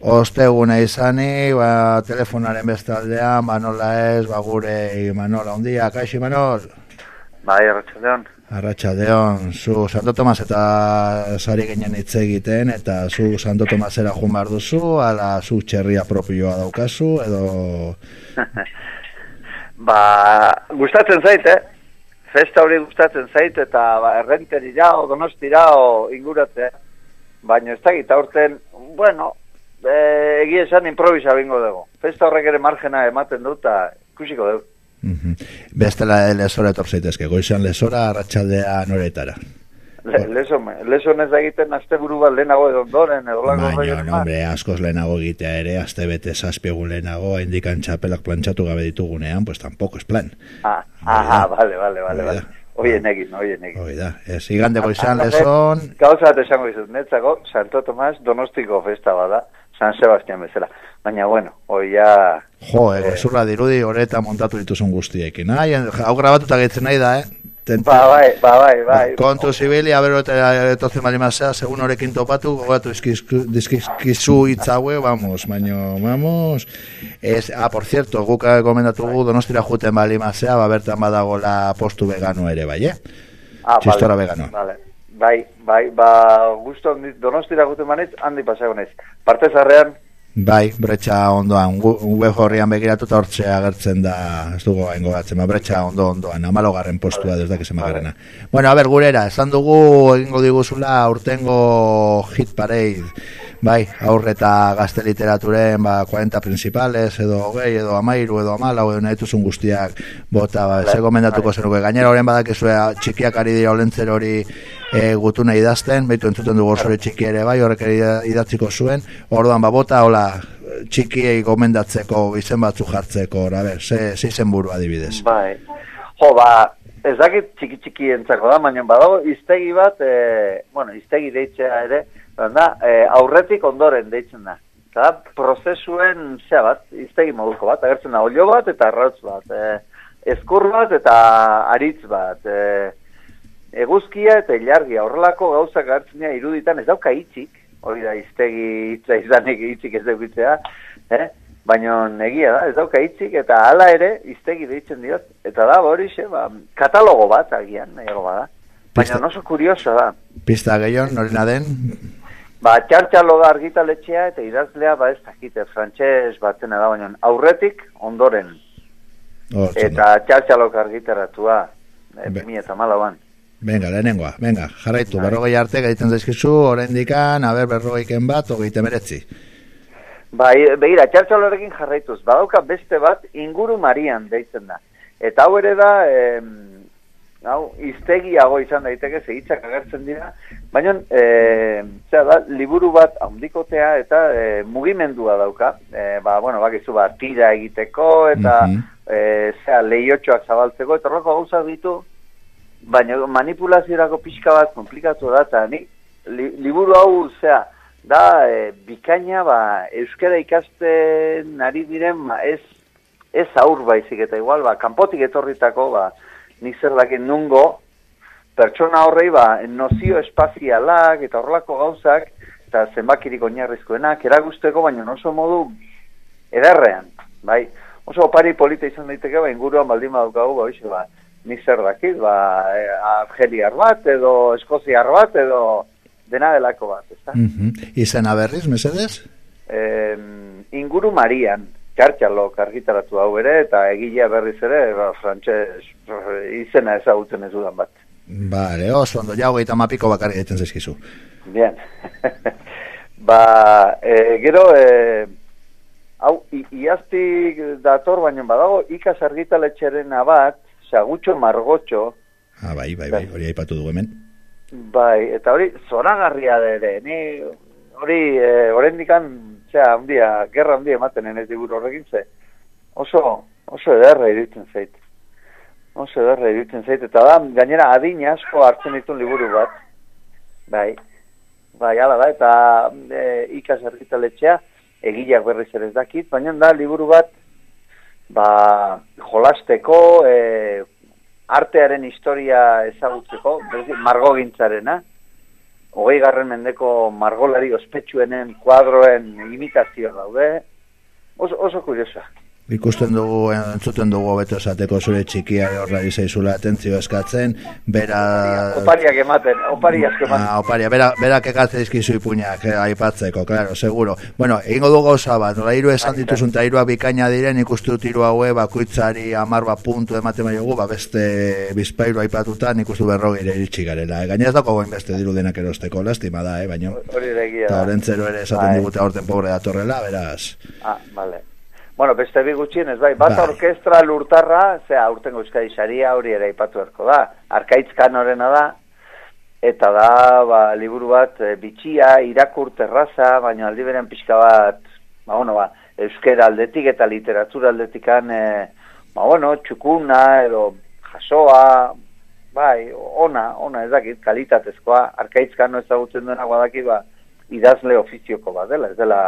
osteguna izani, ba, telefonaren beste aldean, ba, nola ez, ba, gure Imanola ondia, kaixi Imanol? Bai, arratxaldeon. Arratxaldeon, zu Santo Tomas eta sari ginen hitz egiten, eta zu Santo Tomasera jun behar duzu, ala zu txerria propioa daukazu, edo... ba, gustatzen zait, eh? Festa hori gustatzen zait, eta ba, errenterira, o donostira, o inguratzea. Baina ez da aurten, bueno, e, egia esan improvisa bingo dugu. Festa horrek ere margena ematen dut, eta ikusiko dugu. Mm -hmm. Bestela lesora etor zaitezke, goizan lesora arratsaldea noretara. Le, leso, leso ez egiten azte buru bat lehenago edo ondoren, edo lango Baina, no, hombre, askoz lehenago egitea ere, azte bete zazpiegun lehenago, indikan txapelak plantxatu gabe ditugunean, pues tampoco es plan. Ah, aha, vale, vale, vale, vale. Oien egin, oien egin. Oida, ez, igande goizan leson... Gauza bat esango izuz, netzako, Santo Tomas donostiko festa bada, San Sebastian bezala. Baina, bueno, hoi ya... Jo, eh, zurra dirudi, horeta montatu dituzun guztiekin. Ai, hau grabatuta gehitzen nahi da, eh? Tenta. Ba, bai, ba, bai, bai. Kontu zibili, abero eta etotzen bali mazea, segun horrekin topatu, gogatu dizkizu itzaue, vamos, baino, vamos. Es, ah, por cierto, guka gomendatu gu, donostira juten bali mazea, ba, bertan badago la postu vegano ere, bai, eh? Ah, Txistora vale, vegano. Vale. Bai, bai, ba, gusto donostira juten banez, handi pasagonez. Parte zarrean, Bai, bretxa ondoan, web horrian begiratuta hortxe agertzen da, ez dugu gaingo batzen, ba, bretxa ondo ondoan, amalogarren postua desda que se magarrena. Bueno, a ver, gurera, esan dugu egingo diguzula urtengo hit parade, bai, aurreta gazte literaturen, ba, 40 principales, edo hogei, edo amairu, edo amala, edo nahi guztiak bota, ba, bai, gomendatuko bai. zenuke. Gainera horren badakizue txikiak ari dira olentzer hori e, gutuna idazten, behitu entzuten dugu zure txiki ere bai, horrek idatziko zuen, orduan babota, hola, txikiei gomendatzeko, izen batzu jartzeko, ora ber, ze, ze izen buru adibidez. Bai, jo, ba, ez dakit txiki txiki entzako da, baina badago, iztegi bat, e, bueno, iztegi deitzea ere, da, e, aurretik ondoren deitzen da. Eta prozesuen, zea bat, iztegi moduko bat, agertzen da, olio bat eta arrautz bat, e, eskur bat eta aritz bat, e, eguzkia eta ilargia horrelako gauzak hartzenia iruditan ez dauka itxik, hori da iztegi itza izanek itxik ez daukitzea, eh? baina egia da, ez dauka itxik eta hala ere iztegi deitzen diot, eta da hori xe, ba, katalogo bat agian, nahiago bada. Baina oso kurioso da. Pista gehion, norena den? Ba, txartxalo da argitaletxea eta idazlea ba ez dakite, frantxez batzen da, baina aurretik ondoren. Oh, eta txartxalok argitaratua, e, eta malauan. Venga, lehenengoa, venga, jarraitu, bai. berrogei arte gaitzen zaizkizu, orain dikan, haber berrogeiken bat, ogeite meretzi. Bai, behira, txartxalorekin jarraituz, badauka beste bat, inguru marian deitzen da. Eta hau ere da, eh, hau, iztegiago izan daiteke, segitzak agertzen dira, baina, eh, da, liburu bat handikotea eta eh, mugimendua dauka, eh, ba, bueno, bakizu, ba, tira egiteko, eta, mm -hmm. zera, lehiotxoak zabaltzeko, eta horreko gauzak ditu, baina manipulaziorako pixka bat komplikatu da, eta ni, liburu hau, zera, da, e, bikaina, ba, euskara ikasten nari diren, ba, ez, ez aur baizik, eta igual, ba, kanpotik etorritako, ba, nik zer dakin nungo, pertsona horrei, ba, nozio espazialak, eta horrelako gauzak, eta zenbakirik oinarrizkoenak, eragusteko, baina oso modu ederrean, bai, oso opari polita izan daiteke, ba, inguruan baldin badukagu, ba, oixe, ba, ni zer dakit, ba, eh, Argeliar bat, edo Eskoziar bat, edo dena delako bat, ezta? Mm -hmm. Izena berriz, mesedez? Eh, inguru Marian, txartxalo kargitaratu hau ere, eta egilea berriz ere, ba, frantxez, izena ezagutzen ez dudan bat. Bale, oso ondo, jau gaita mapiko bakarri egiten zezkizu. Bien. ba, e, gero, e, hau, iaztik dator, baina badago, ikas argitaletxeren abat, sagutxo margotxo. Ah, bai, bai, bai, hori aipatu du hemen. Bai, eta hori zoragarria ere, ni hori e, orendikan, zera, handia, gerra handia ematen ez diburu horrekin ze, oso, oso ederra iruditzen zait. Oso ederra iruditzen zait, eta da, gainera adin asko hartzen ditun liburu bat. Bai, bai, ala da, eta e, ikas ergitaletxea, egileak berriz ere ez dakit, baina da, liburu bat, ba, jolasteko, e, artearen historia ezagutzeko, margo gintzarena, hogei garren mendeko margolari ospetsuenen kuadroen imitazio daude, oso, oso kuriosa. Ikusten dugu, entzuten dugu beto esateko zure txikia horrari zaizula atentzio eskatzen, bera... Opariak ematen, opariak ematen. Ah, oparia, bera, bera kekatzen izkizu ipuñak, eh, aipatzeko, claro, seguro. Bueno, egingo du gauza bat, nola iru esan dituzun, eta iruak bikaina diren, ikustu dut iru haue, bakuitzari amar bat puntu ematen maiogu, ba beste bizpairu aipatuta, ikustu berrogire iritsi garela. Eh? Gainez dako goin beste diru denak erosteko, lastima da, eh? baina... Hori egia da. Eta ere esaten bai. digute aurten pobre datorrela, beraz... Ah, vale. Bueno, beste bi gutxien ez bai, bat bai. orkestra lurtarra, zea, aurten euskadi saria hori ere ipatu erko da, arkaitzkan horrena da, eta da, ba, liburu bat, e, bitxia, irakur terraza, baina aldi beren pixka bat, ba, bueno, ba, euskera aldetik eta literatura aldetikan, e, ba, bueno, txukuna, edo jasoa, bai, ona, ona ez dakit, kalitatezkoa, arkaitzkan no ezagutzen duena guadaki, ba, idazle ofizioko bat dela, ez dela,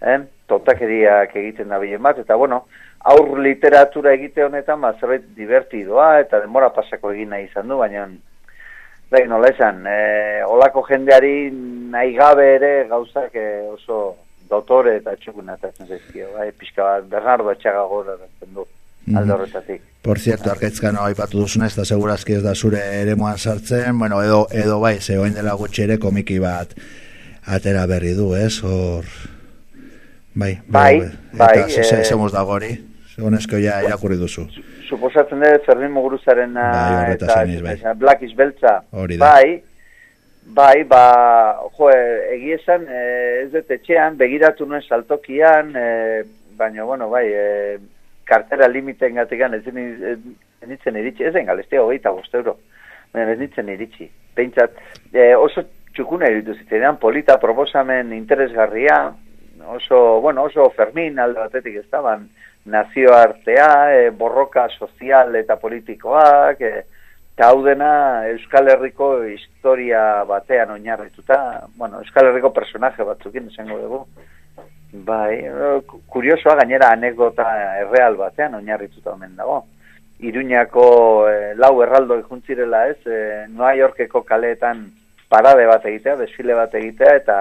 eh? Totakeriak egiten da bilen bat, eta bueno, aur literatura egite honetan, ba, zerbait divertidoa, eta demora pasako egin nahi izan du, baina, da, nola esan, e, olako jendeari nahi gabe ere gauzak e, oso dotore eta txukuna eta zaizkio, bai, pixka bat, Bernardo etxaga gora du, mhm. alde horretatik. Por cierto, arketzkano aipatu duzuna, ez da segurazki ez da zure ere sartzen, bueno, edo, edo bai, ze dela gutxi ere komiki bat atera berri du, ez, hor... Bai, bai, bai. Eta bai, e, dago hori, segonezko ja irakurri duzu. Suposatzen dut, Fermin Muguruzaren bai, eta, bai. Black is Beltza. Hori da. Bai, bai, ba, jo, egiezan, e, ez dut etxean, begiratu nuen saltokian, e, baina, bueno, bai, e, kartera limiten gatikan, ez nintzen iritsi, ez den galestea hogeita bost baina ez nintzen iritsi. Peintzat, e, oso txukuna iritu zitzen, polita proposamen interesgarria, oso, bueno, oso Fermin alde batetik estaban nazioartea, e, borroka sozial eta politikoak, e, eta Euskal Herriko historia batean oinarrituta, bueno, Euskal Herriko personaje batzukin esango dugu. Bai, kuriosoa gainera anekdota erreal batean oinarrituta omen dago. Iruñako e, lau erraldo ikuntzirela ez, e, Noa Yorkeko kaleetan parade bat egitea, desfile bat egitea, eta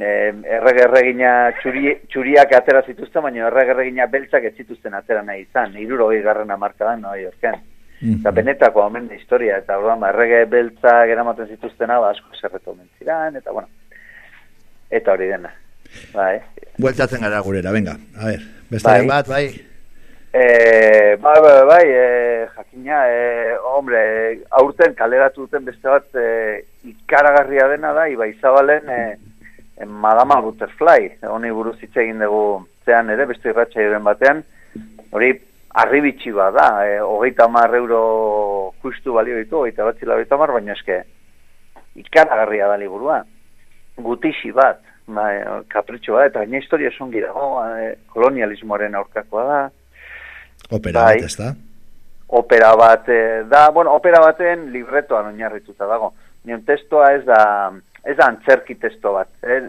eh, erregerregina txuri, txuriak atera zituzten, baina erregerregina beltzak ez zituzten atera nahi izan, iruro garren amarka da, no, jorken. Mm Eta benetako omen da historia, eta orduan, ba, errege beltzak eramaten zituzten hau, asko zerretu omen ziran, eta bueno, eta hori dena. Bai. Bueltatzen gara gurera, venga, a ver, bestaren bai. bat, bai. E, bai, bai, bai, e, jakina, e, hombre, aurten kaleratu duten beste bat e, ikaragarria dena da, iba izabalen, e, en Madama Butterfly, honi buruz hitz egin dugu zean ere, beste irratxa batean, hori arribitsi bat da, e, hogeita mar euro justu balio ditu, hogeita bat zila hogeita mar, baina eske ikaragarria da liburua, gutixi bat, ba, kapritxo bat, eta gaina historia eson dago, e, kolonialismoaren aurkakoa da. Opera bai, bat ez da? Opera bat e, da, bueno, opera baten libretoan oinarrituta dago. Nion testoa ez da, ez da antzerki testo bat, eh?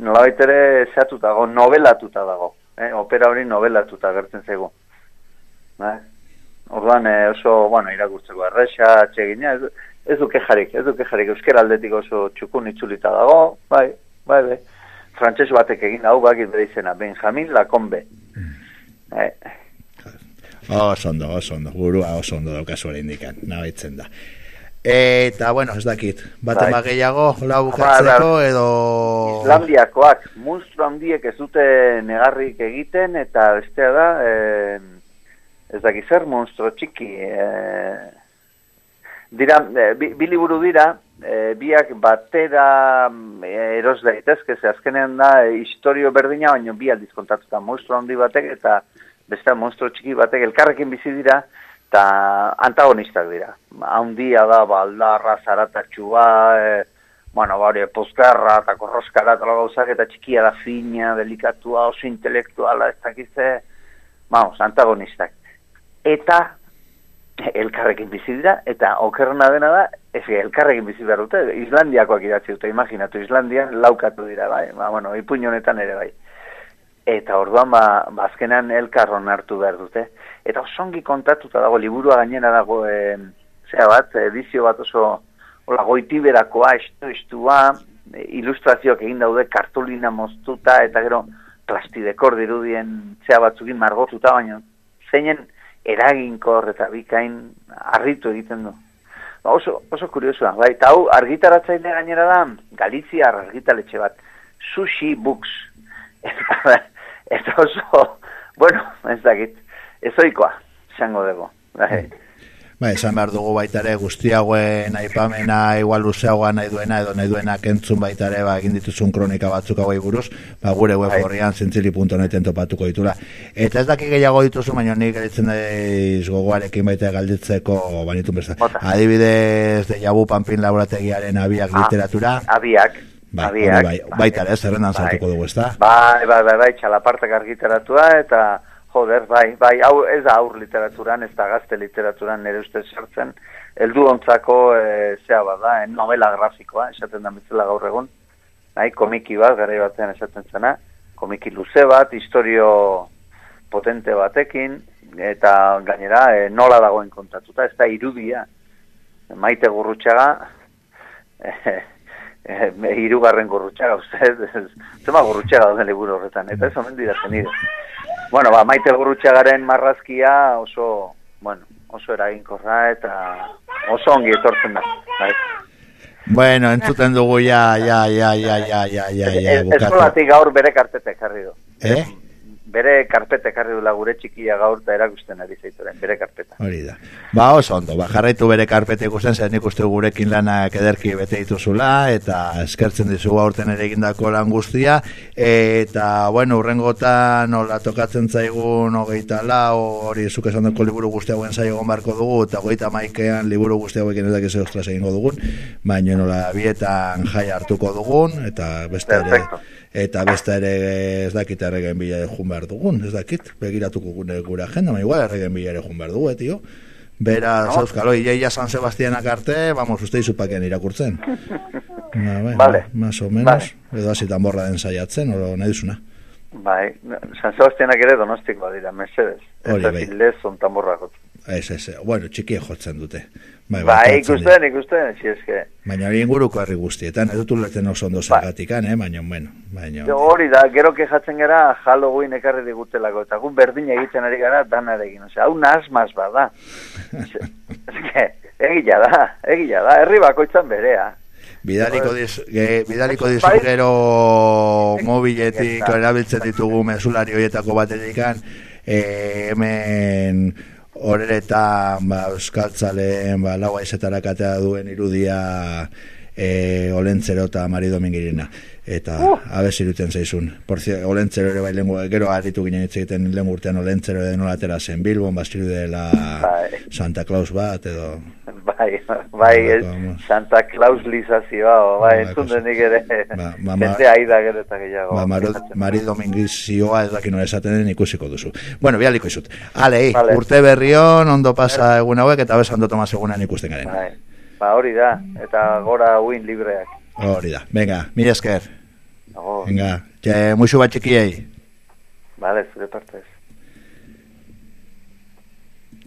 nola ere zehatuta dago, novelatuta dago, eh? opera hori novelatuta gertzen zego. Eh? Orduan eh, oso, bueno, irakurtzeko erresa, txegina, ez, ez du kejarik, ez du kejarik, euskera aldetik oso txukun itzulita dago, bai, bai, bai, frantses batek egin hau bakit bere izena, Benjamin Lacombe. Mm. Eh. Oso ondo, oso ondo, burua oso ondo daukazu indikan, nabaitzen da. Eta, bueno, ez dakit, bat ema bai. gehiago, hola bukatzeko, edo... Islandiakoak, monstru handiek ez dute negarrik egiten, eta bestea da, eh, ez dakit zer, monstru txiki. Eh, dira, eh, bi, bi liburu dira, eh, biak batera eh, eros daitezke, ze azkenean da, eh, historio berdina, baina bi aldiz kontatuta monstru handi batek, eta bestea monstru txiki batek elkarrekin bizi dira, eta antagonistak dira. Haundia da, baldarra, zaratatxua, e, bueno, bari, pozkarra, eta korroskara, eta gauzak, eta txikia da fina, delikatua, oso intelektuala, ez dakize, vamos, antagonistak. Eta, elkarrekin bizi dira, eta okerrena dena da, ez elkarrekin bizi behar dute, Islandiakoak idatzi dute, imaginatu, Islandian laukatu dira, bai, ba, bueno, ipuin honetan ere, bai. Eta orduan, ba, bazkenan elkarron hartu behar dute eta osongi kontatuta dago liburua gainera dago e, zea bat edizio bat oso hola, goitiberakoa, estu, estua, ilustrazioak egin daude kartulina moztuta, eta gero plastidekor dirudien zea batzukin margotuta, baina zeinen eraginkor eta bikain harritu egiten du. Ba, oso, oso kuriosua, bai, eta hau argitaratzaile gainera da, Galizia argitaletxe bat, Sushi Books. Eta, oso, bueno, ez dakit, ez oikoa, zango dugu. Bai. Ba, esan behar dugu baita ere guztiagoen aipamena igual luzeagoa nahi duena edo nahi duena kentzun baita ere ba, egin dituzun kronika batzuk hauei buruz, ba, gure web bai. horrian zentzili.neten topatuko ditula. Eta ez daki gehiago dituzu, baina nik eritzen daiz gogoarekin baita galditzeko banitun besta. Adibidez de Jabu Pampin laborategiaren abiak ah, literatura. Abiak. Ba, abiak. Bai, baita ere, zerrendan bai. zartuko dugu, ez da? Bai, bai, bai, bai, txalapartak argiteratua eta Joder, bai, bai, hau ez da aur literaturan, ez da gazte literaturan nire ustez sartzen, eldu ontzako e, zea bada, eh, novela grafikoa, esaten da mitzela gaur egun, bai, komiki bat, gara batean esaten zena, komiki luze bat, historio potente batekin, eta gainera e, nola dagoen kontatuta, ez da irudia, maite gurrutxaga, e, e, irugarren gurrutxaga, uste, zema gurrutxaga duen liburu horretan, eta ez omen dira zenide. Bueno, ba, maite gurutxagaren marrazkia oso, bueno, oso eraginkorra eta oso ongi etortzen da. Bai. Bueno, entzuten dugu ya, ya, ya, ya, ya, ya, ya, ya, bukatu. Ez gaur bere kartetek jarri du. Eh? Bere karpete karri dula gure txikia gaur da erakusten ari zaituren, bere karpeta. Hori da. Ba, oso ondo, ba, jarraitu bere karpete ikusten, zer nik uste gurekin lanak ederki bete dituzula, eta eskertzen dizu aurten ere egindako lan guztia, eta, bueno, urrengota nola tokatzen zaigun hogeita la, hori zuk esan duko liburu guztia guen zaigon barko dugu, eta hogeita maikean liburu guztia guen edak eze ostras egingo dugun, baina nola bietan jai hartuko dugun, eta beste ere eta beste ere ez dakit erregen bila jun behar dugun, ez dakit, begiratuko gure, gure agenda, ma igual erregen bila ere jun behar dugu. Eh, Bera, no. zauzkalo, ia San Sebastianak arte, vamos, uste izupakean irakurtzen. Na, bai, vale. Más o menos, vale. edo hasi borra den saiatzen, oro nahi duzuna. Bai, San Sebastianak ere donostikoa dira, Mercedes. Hori, bai. Ez da zontamborra Ez, ez, bueno, txiki jotzen dute. Bai, bai ikusten, ikusten, si eske. Baina hori inguruko herri guztietan, ez dut ulertzen oso ondo zergatikan, eh, baina, bueno. Baina, hori da, gero kejatzen gara, Halloween ekarri digutelako, eta gun berdin egiten ari gara, danarekin, ose, hau nazmaz bada. eske, egila da, egila da, herri bakoitzan berea. Bidaliko diz, ge, bidaliko diz gero mobiletik erabiltzen ditugu mesulari horietako batetikan, eh, hemen horeretan ba, euskaltzaleen ba, lau aizetara katea duen irudia e, olentzero eta mari domingirina eta uh. abez iruten zaizun. Porzi, olentzero ere bai lengu gero aritu ginen hitz egiten lengu urtean olentzero ere nolatera zen? Bilbon bastiru dela bai. Santa Claus bat edo? Bai, bai, ez, Santa Claus lizazioa bai, bai, entzun denik ere ba, ba, jende aida gero eta gehiago. Ba, maro, mari domingizioa ez dakin esaten den ikusiko duzu. Bueno, bialiko izut ale, vale. urte berrion, ondo pasa egun hauek eta besan ondo tomas egunan ikusten garen. Bai. Ba, hori da, eta gora uin libreak. Hori da, venga, mila esker. Venga, que muixu bat txikiei. Vale, zure partez.